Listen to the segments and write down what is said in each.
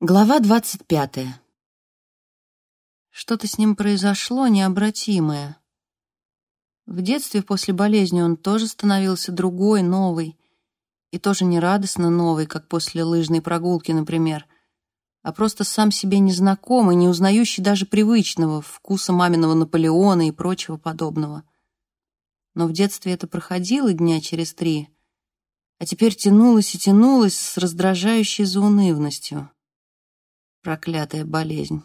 Глава двадцать пятая. Что-то с ним произошло необратимое. В детстве после болезни он тоже становился другой, новый, и тоже не радостно новый, как после лыжной прогулки, например, а просто сам себе незнакомый, не узнающий даже привычного вкуса маминого Наполеона и прочего подобного. Но в детстве это проходило дня через три, а теперь тянулось и тянулось с раздражающей заунывностью. Проклятая болезнь.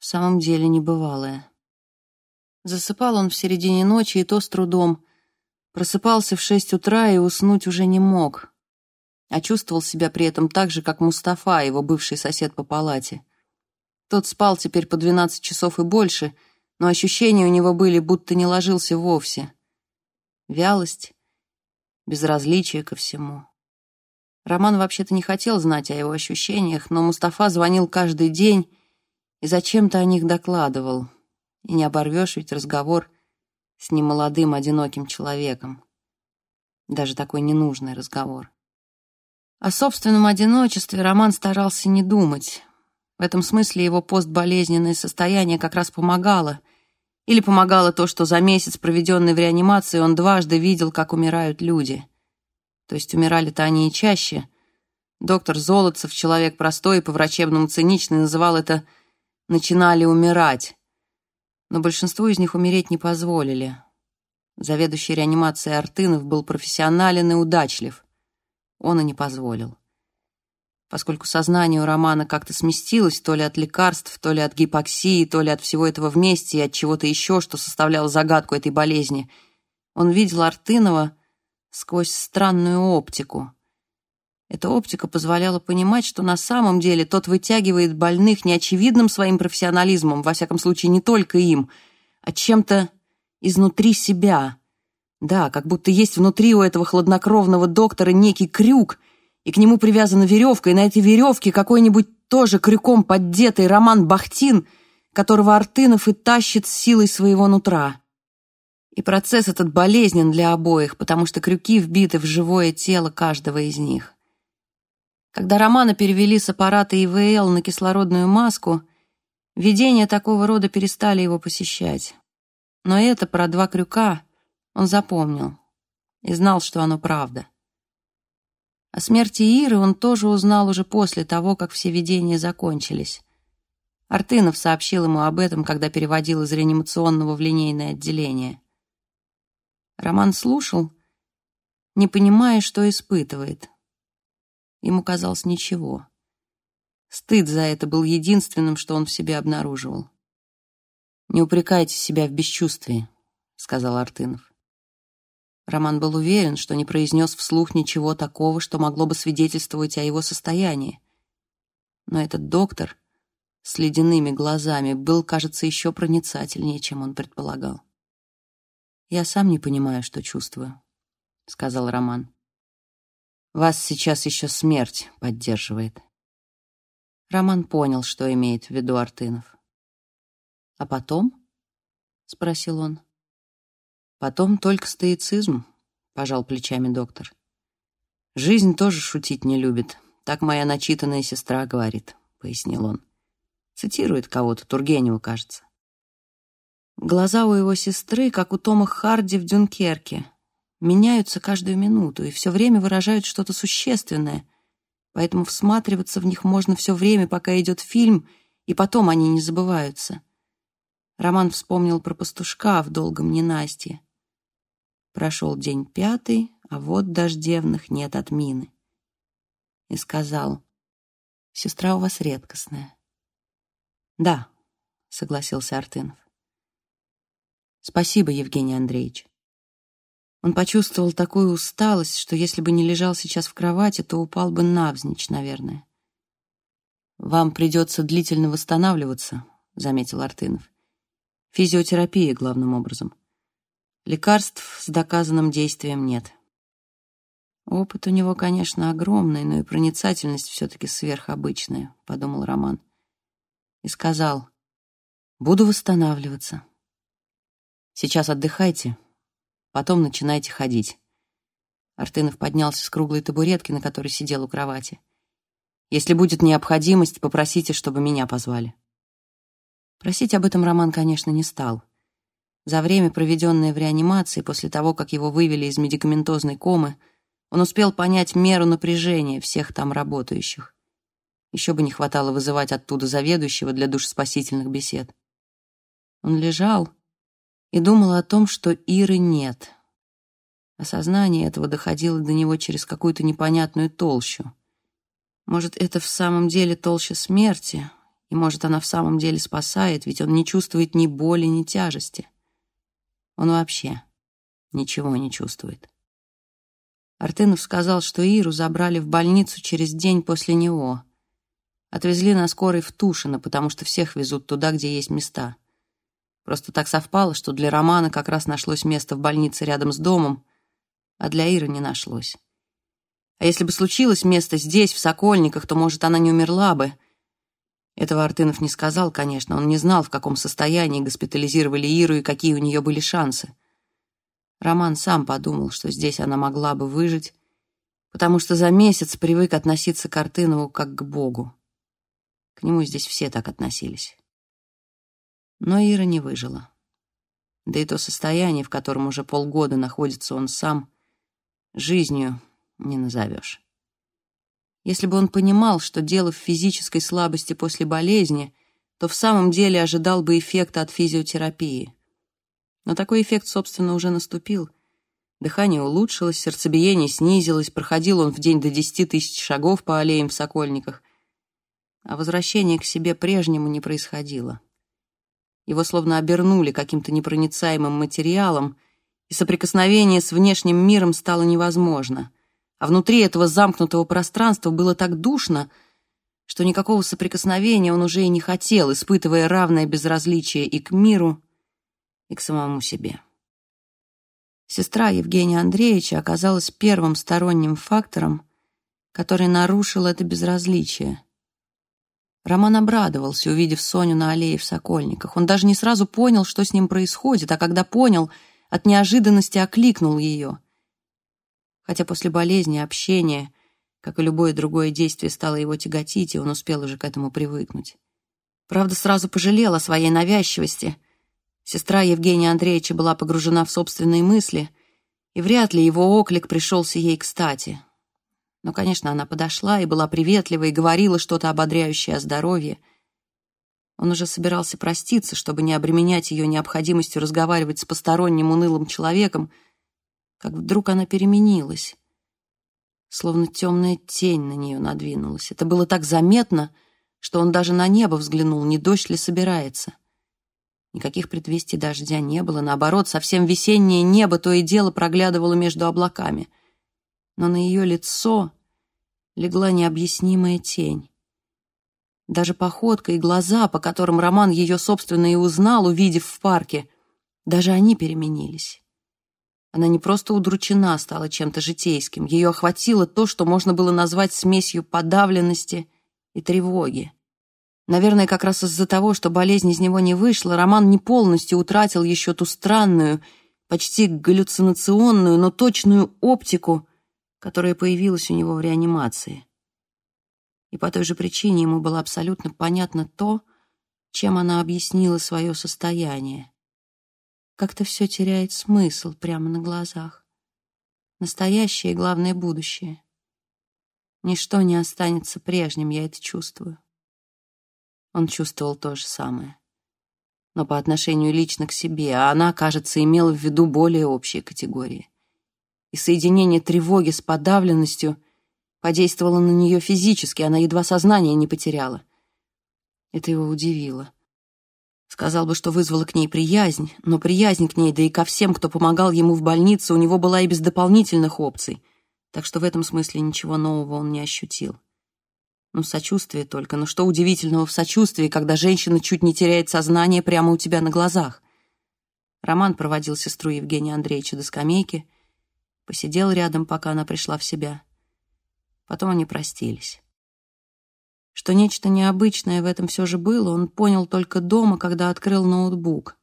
В самом деле небывалая. Засыпал он в середине ночи, и то с трудом. Просыпался в шесть утра и уснуть уже не мог. А чувствовал себя при этом так же, как Мустафа, его бывший сосед по палате. Тот спал теперь по двенадцать часов и больше, но ощущения у него были, будто не ложился вовсе. Вялость, безразличие ко всему. Роман вообще-то не хотел знать о его ощущениях, но Мустафа звонил каждый день и зачем-то о них докладывал. И не оборвешь ведь разговор с немолодым, одиноким человеком. Даже такой ненужный разговор. О собственном одиночестве Роман старался не думать. В этом смысле его постболезненное состояние как раз помогало. Или помогало то, что за месяц, проведенный в реанимации, он дважды видел, как умирают люди. То есть умирали-то они и чаще. Доктор Золотцев, человек простой и по-врачебному циничный, называл это «начинали умирать». Но большинству из них умереть не позволили. Заведующий реанимацией Артынов был профессионален и удачлив. Он и не позволил. Поскольку сознание у Романа как-то сместилось то ли от лекарств, то ли от гипоксии, то ли от всего этого вместе и от чего-то еще, что составляло загадку этой болезни, он видел Артынова сквозь странную оптику. Эта оптика позволяла понимать, что на самом деле тот вытягивает больных неочевидным своим профессионализмом, во всяком случае не только им, а чем-то изнутри себя. Да, как будто есть внутри у этого хладнокровного доктора некий крюк, и к нему привязана веревка, и на этой веревке какой-нибудь тоже крюком поддетый Роман Бахтин, которого Артынов и тащит силой своего нутра. И процесс этот болезнен для обоих, потому что крюки вбиты в живое тело каждого из них. Когда Романа перевели с аппарата ИВЛ на кислородную маску, видения такого рода перестали его посещать. Но это про два крюка он запомнил и знал, что оно правда. О смерти Иры он тоже узнал уже после того, как все видения закончились. Артынов сообщил ему об этом, когда переводил из реанимационного в линейное отделение. Роман слушал, не понимая, что испытывает. Ему казалось ничего. Стыд за это был единственным, что он в себе обнаруживал. «Не упрекайте себя в бесчувствии», — сказал Артынов. Роман был уверен, что не произнес вслух ничего такого, что могло бы свидетельствовать о его состоянии. Но этот доктор с ледяными глазами был, кажется, еще проницательнее, чем он предполагал. «Я сам не понимаю, что чувствую», — сказал Роман. «Вас сейчас еще смерть поддерживает». Роман понял, что имеет в виду Артынов. «А потом?» — спросил он. «Потом только стоицизм», — пожал плечами доктор. «Жизнь тоже шутить не любит. Так моя начитанная сестра говорит», — пояснил он. Цитирует кого-то, Тургенева, кажется. Глаза у его сестры, как у Тома Харди в «Дюнкерке», меняются каждую минуту и все время выражают что-то существенное, поэтому всматриваться в них можно все время, пока идет фильм, и потом они не забываются. Роман вспомнил про пастушка в долгом ненастье. Прошел день пятый, а вот дождевных нет отмины. И сказал, «Сестра у вас редкостная». «Да», — согласился Артынов. Спасибо, Евгений Андреевич. Он почувствовал такую усталость, что если бы не лежал сейчас в кровати, то упал бы навзничь, наверное. «Вам придется длительно восстанавливаться», — заметил Артынов. «Физиотерапия, главным образом. Лекарств с доказанным действием нет». «Опыт у него, конечно, огромный, но и проницательность все-таки сверхобычная», — подумал Роман. И сказал, «Буду восстанавливаться». Сейчас отдыхайте, потом начинайте ходить. Артынов поднялся с круглой табуретки, на которой сидел у кровати. Если будет необходимость, попросите, чтобы меня позвали». Просить об этом Роман, конечно, не стал. За время, проведенное в реанимации, после того, как его вывели из медикаментозной комы, он успел понять меру напряжения всех там работающих. Еще бы не хватало вызывать оттуда заведующего для душеспасительных бесед. Он лежал и думал о том, что Иры нет. Осознание этого доходило до него через какую-то непонятную толщу. Может, это в самом деле толща смерти, и может, она в самом деле спасает, ведь он не чувствует ни боли, ни тяжести. Он вообще ничего не чувствует. Артынов сказал, что Иру забрали в больницу через день после него. Отвезли на скорой в Тушино, потому что всех везут туда, где есть места. Просто так совпало, что для Романа как раз нашлось место в больнице рядом с домом, а для Иры не нашлось. А если бы случилось место здесь, в Сокольниках, то, может, она не умерла бы. Этого Артынов не сказал, конечно. Он не знал, в каком состоянии госпитализировали Иру и какие у нее были шансы. Роман сам подумал, что здесь она могла бы выжить, потому что за месяц привык относиться к Артынову как к Богу. К нему здесь все так относились. Но Ира не выжила. Да и то состояние, в котором уже полгода находится он сам, жизнью не назовешь. Если бы он понимал, что дело в физической слабости после болезни, то в самом деле ожидал бы эффекта от физиотерапии. Но такой эффект, собственно, уже наступил. Дыхание улучшилось, сердцебиение снизилось, проходил он в день до десяти тысяч шагов по аллеям в Сокольниках а возвращение к себе прежнему не происходило. Его словно обернули каким-то непроницаемым материалом, и соприкосновение с внешним миром стало невозможно. А внутри этого замкнутого пространства было так душно, что никакого соприкосновения он уже и не хотел, испытывая равное безразличие и к миру, и к самому себе. Сестра Евгения Андреевича оказалась первым сторонним фактором, который нарушил это безразличие — Роман обрадовался, увидев Соню на аллее в Сокольниках. Он даже не сразу понял, что с ним происходит, а когда понял, от неожиданности окликнул ее. Хотя после болезни общение, как и любое другое действие, стало его тяготить, и он успел уже к этому привыкнуть. Правда, сразу пожалел о своей навязчивости. Сестра Евгения Андреевича была погружена в собственные мысли, и вряд ли его оклик пришелся ей кстати. Но, конечно, она подошла и была приветлива и говорила что-то ободряющее о здоровье. Он уже собирался проститься, чтобы не обременять ее необходимостью разговаривать с посторонним унылым человеком, как вдруг она переменилась. Словно темная тень на нее надвинулась. Это было так заметно, что он даже на небо взглянул, не дождь ли собирается. Никаких предвестий дождя не было, наоборот, совсем весеннее небо то и дело проглядывало между облаками — но на ее лицо легла необъяснимая тень. Даже походка и глаза, по которым Роман ее, собственно, и узнал, увидев в парке, даже они переменились. Она не просто удручена стала чем-то житейским, ее охватило то, что можно было назвать смесью подавленности и тревоги. Наверное, как раз из-за того, что болезнь из него не вышла, Роман не полностью утратил еще ту странную, почти галлюцинационную, но точную оптику, которая появилась у него в реанимации. И по той же причине ему было абсолютно понятно то, чем она объяснила свое состояние. Как-то все теряет смысл прямо на глазах. Настоящее и, главное, будущее. Ничто не останется прежним, я это чувствую. Он чувствовал то же самое. Но по отношению лично к себе, а она, кажется, имела в виду более общие категории и соединение тревоги с подавленностью подействовало на нее физически, она едва сознание не потеряла. Это его удивило. Сказал бы, что вызвало к ней приязнь, но приязнь к ней, да и ко всем, кто помогал ему в больнице, у него была и без дополнительных опций, так что в этом смысле ничего нового он не ощутил. Ну, сочувствие только, но что удивительного в сочувствии, когда женщина чуть не теряет сознание прямо у тебя на глазах? Роман проводил сестру Евгения Андреевича до скамейки — посидел рядом, пока она пришла в себя. Потом они простились. Что нечто необычное в этом все же было, он понял только дома, когда открыл ноутбук.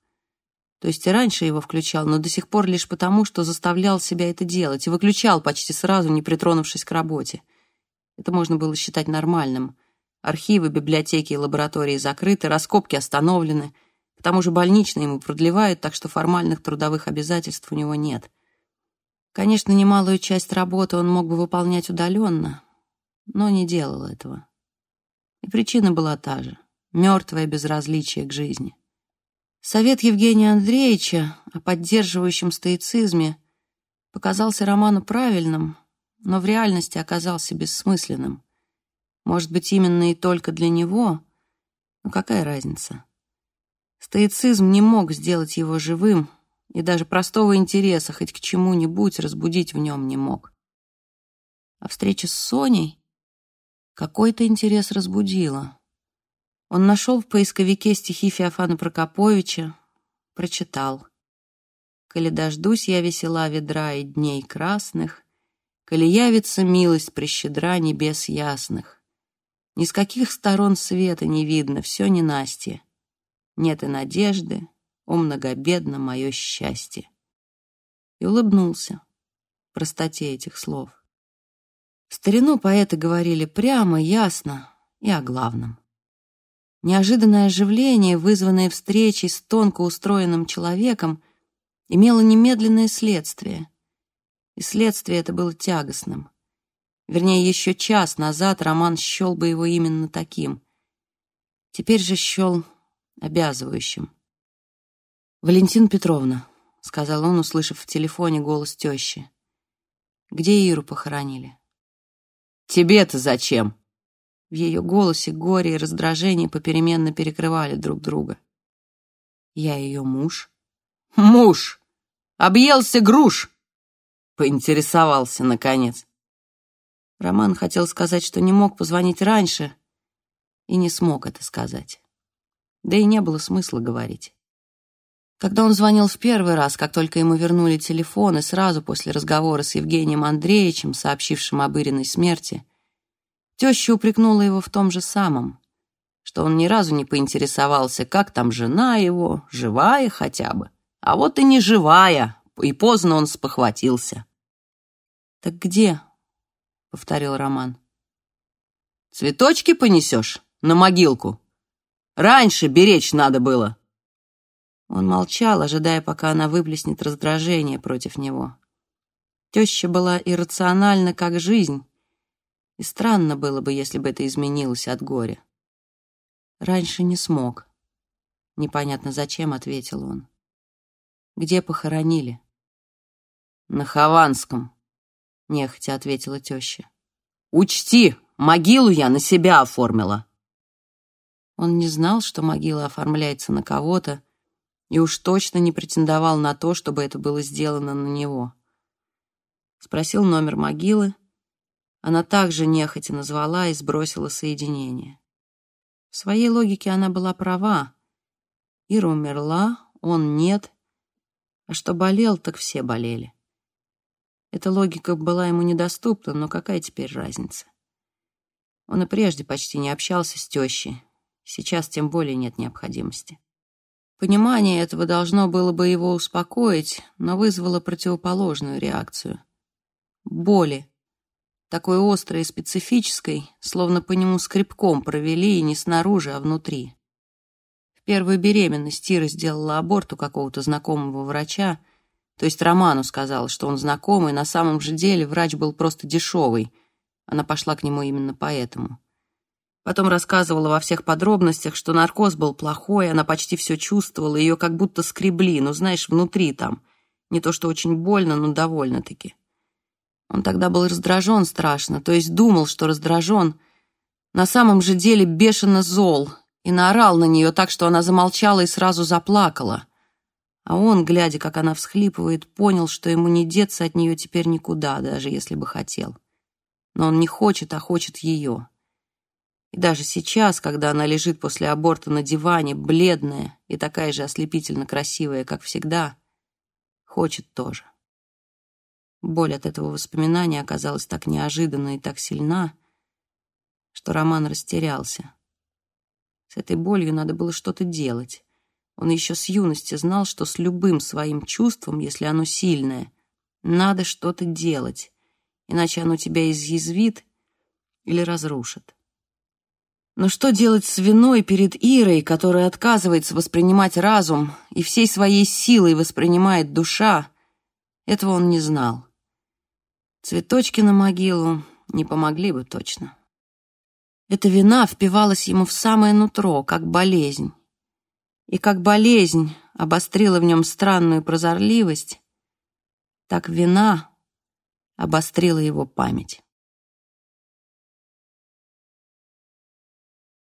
То есть и раньше его включал, но до сих пор лишь потому, что заставлял себя это делать, и выключал почти сразу, не притронувшись к работе. Это можно было считать нормальным. Архивы, библиотеки и лаборатории закрыты, раскопки остановлены. К тому же больничные ему продлевают, так что формальных трудовых обязательств у него нет. Конечно, немалую часть работы он мог бы выполнять удаленно, но не делал этого. И причина была та же — мертвое безразличие к жизни. Совет Евгения Андреевича о поддерживающем стоицизме показался Роману правильным, но в реальности оказался бессмысленным. Может быть, именно и только для него, но какая разница? Стоицизм не мог сделать его живым, и даже простого интереса хоть к чему-нибудь разбудить в нем не мог. А встреча с Соней какой-то интерес разбудила. Он нашел в поисковике стихи Феофана Прокоповича, прочитал. «Коли дождусь я весела ведра и дней красных, коли явится милость прещедра небес ясных, ни с каких сторон света не видно, все ненастье. Нет и надежды, о многобедно мое счастье. И улыбнулся простоте этих слов. В старину поэты говорили прямо, ясно и о главном. Неожиданное оживление, вызванное встречей с тонко устроенным человеком, имело немедленное следствие. И следствие это было тягостным. Вернее, еще час назад Роман счел бы его именно таким. Теперь же счел обязывающим. «Валентина Петровна», — сказал он, услышав в телефоне голос тещи. «Где Иру похоронили?» «Тебе-то зачем?» В ее голосе горе и раздражение попеременно перекрывали друг друга. «Я ее муж». «Муж! Объелся груш!» Поинтересовался, наконец. Роман хотел сказать, что не мог позвонить раньше, и не смог это сказать. Да и не было смысла говорить. Когда он звонил в первый раз, как только ему вернули телефон, и сразу после разговора с Евгением Андреевичем, сообщившим об Ириной смерти, теща упрекнула его в том же самом, что он ни разу не поинтересовался, как там жена его, живая хотя бы. А вот и не живая, и поздно он спохватился. «Так где?» — повторил Роман. «Цветочки понесешь на могилку? Раньше беречь надо было». Он молчал, ожидая, пока она выплеснет раздражение против него. Теща была иррациональна, как жизнь, и странно было бы, если бы это изменилось от горя. Раньше не смог. Непонятно зачем, ответил он. Где похоронили? На Хованском, нехотя ответила теща. Учти, могилу я на себя оформила. Он не знал, что могила оформляется на кого-то, и уж точно не претендовал на то, чтобы это было сделано на него. Спросил номер могилы. Она также нехотя назвала и сбросила соединение. В своей логике она была права. Ира умерла, он нет. А что болел, так все болели. Эта логика была ему недоступна, но какая теперь разница? Он и прежде почти не общался с тещей. Сейчас тем более нет необходимости. Понимание этого должно было бы его успокоить, но вызвало противоположную реакцию. Боли. Такой острой и специфической, словно по нему скребком провели и не снаружи, а внутри. В первую беременность Тира сделала аборт у какого-то знакомого врача, то есть Роману сказала, что он знакомый, на самом же деле врач был просто дешевый. Она пошла к нему именно поэтому. Потом рассказывала во всех подробностях, что наркоз был плохой, она почти все чувствовала, ее как будто скребли, ну, знаешь, внутри там. Не то что очень больно, но довольно-таки. Он тогда был раздражен страшно, то есть думал, что раздражен. На самом же деле бешено зол и наорал на нее так, что она замолчала и сразу заплакала. А он, глядя, как она всхлипывает, понял, что ему не деться от нее теперь никуда, даже если бы хотел. Но он не хочет, а хочет ее. И даже сейчас, когда она лежит после аборта на диване, бледная и такая же ослепительно красивая, как всегда, хочет тоже. Боль от этого воспоминания оказалась так неожиданна и так сильна, что Роман растерялся. С этой болью надо было что-то делать. Он еще с юности знал, что с любым своим чувством, если оно сильное, надо что-то делать, иначе оно тебя изъязвит или разрушат. Но что делать с виной перед Ирой, которая отказывается воспринимать разум и всей своей силой воспринимает душа, этого он не знал. Цветочки на могилу не помогли бы точно. Эта вина впивалась ему в самое нутро, как болезнь. И как болезнь обострила в нем странную прозорливость, так вина обострила его память.